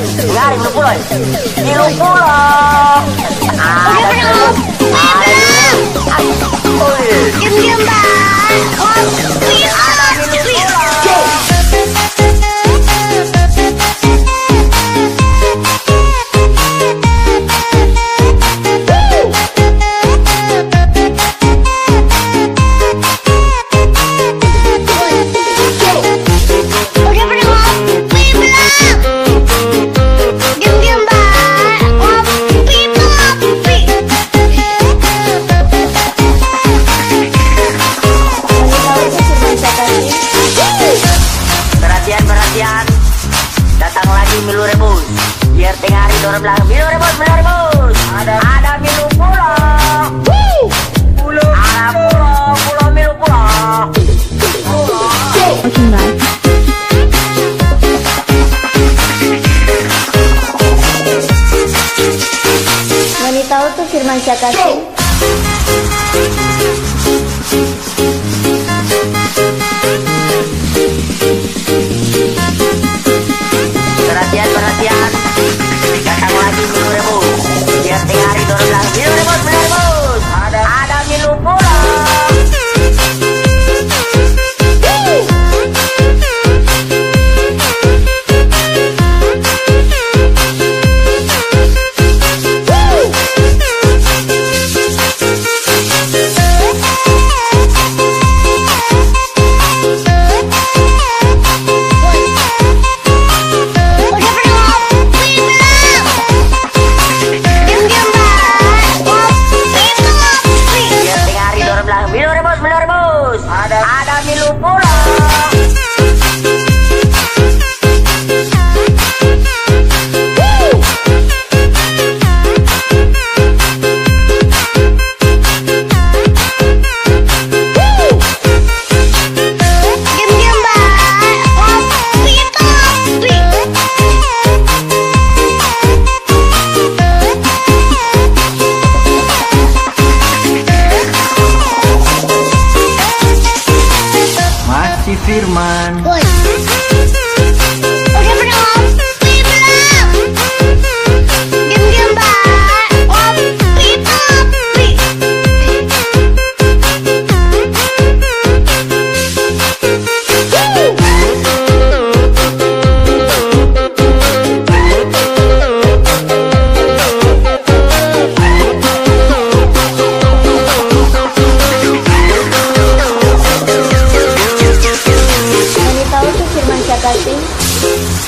nih ya lima puluh lima puluh udah belum udah belum diam diam bang oh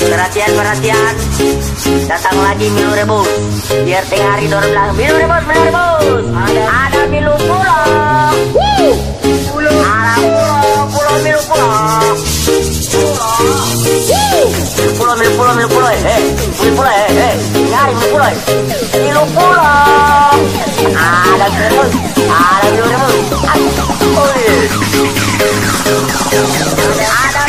Perhatian-perhatian. Datang lagi Milu Rebus. Biar tengah hari dorong bilang Milu Rebus, Milu Rebus. Ada, ada Milu Pulau. Pulau Ada Pulau, Milu Pulau. Pulau Milu Pulau Milu Pulau Eh, eh. Milu Pulau eh, eh. Nyari Milu Pulau eh. Milu Pulau. Ada Milu Rebus. Ada Milu Rebus. Ada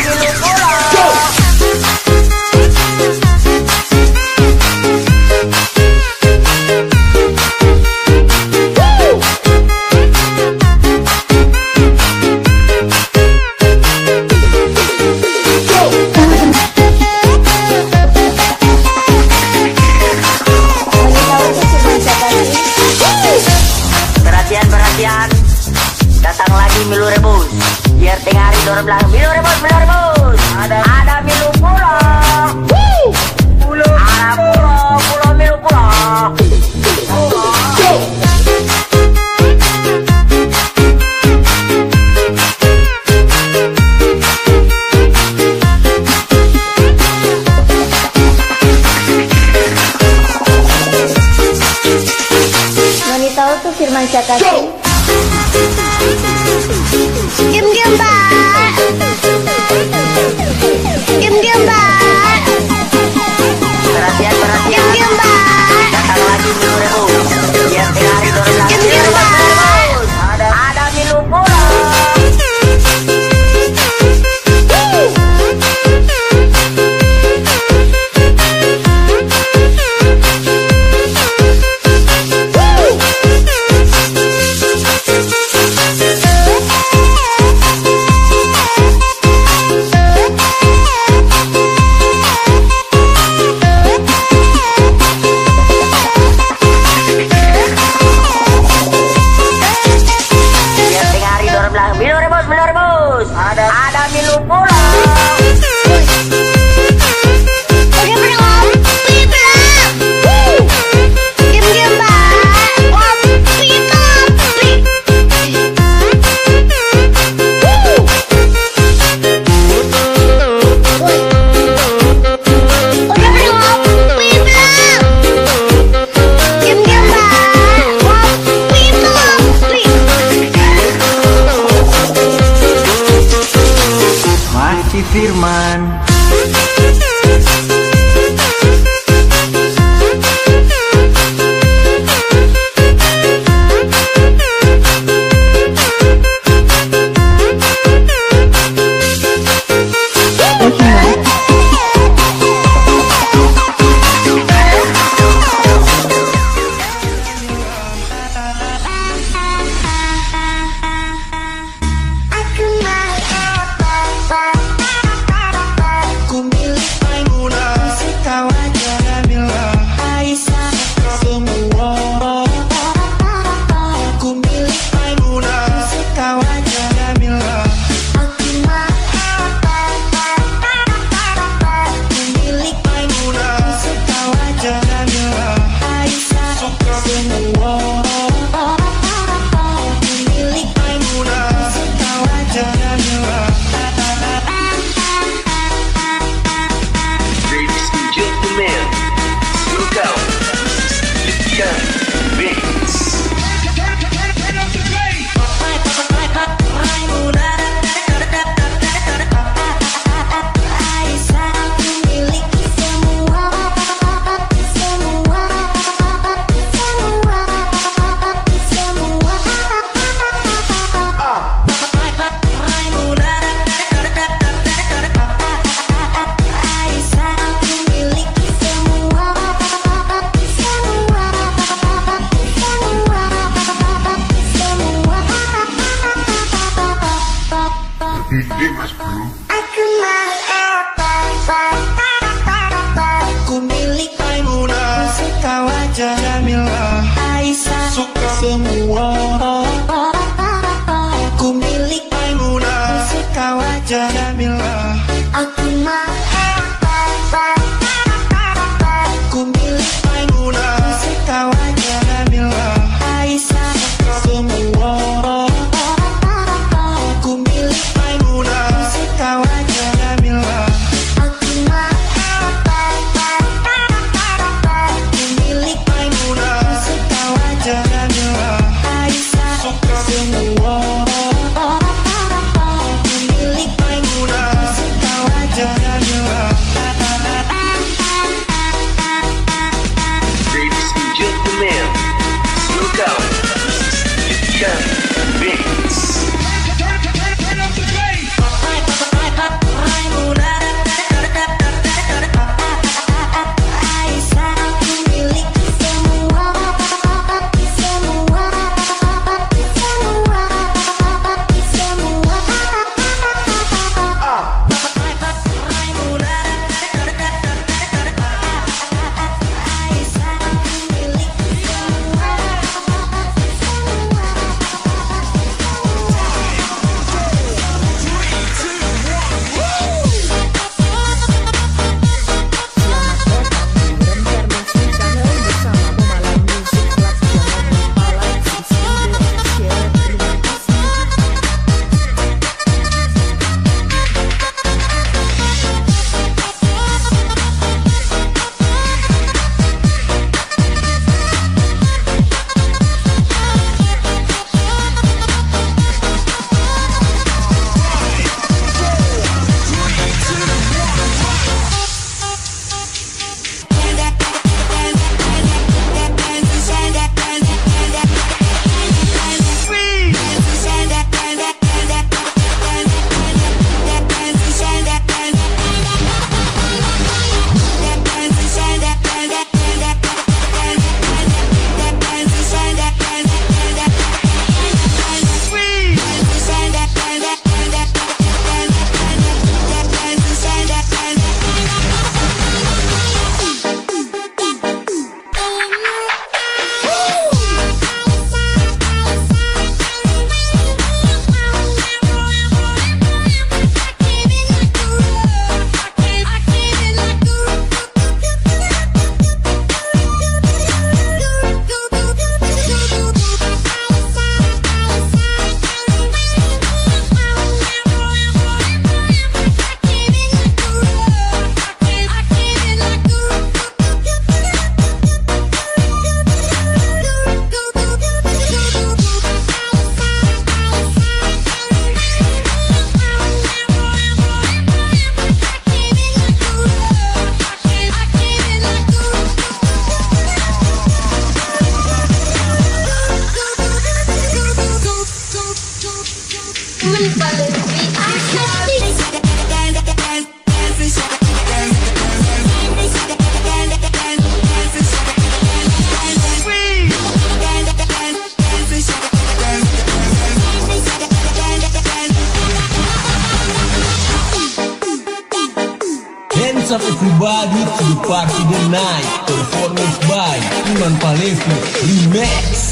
Badut to party the night. Performance by Iman Palestri Remix.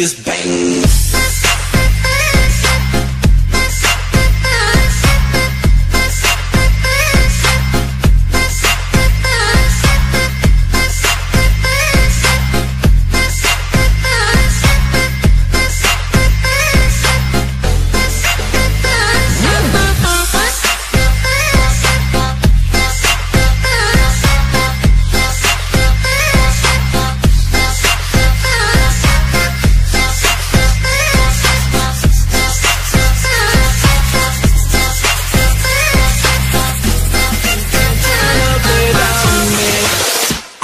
Kiss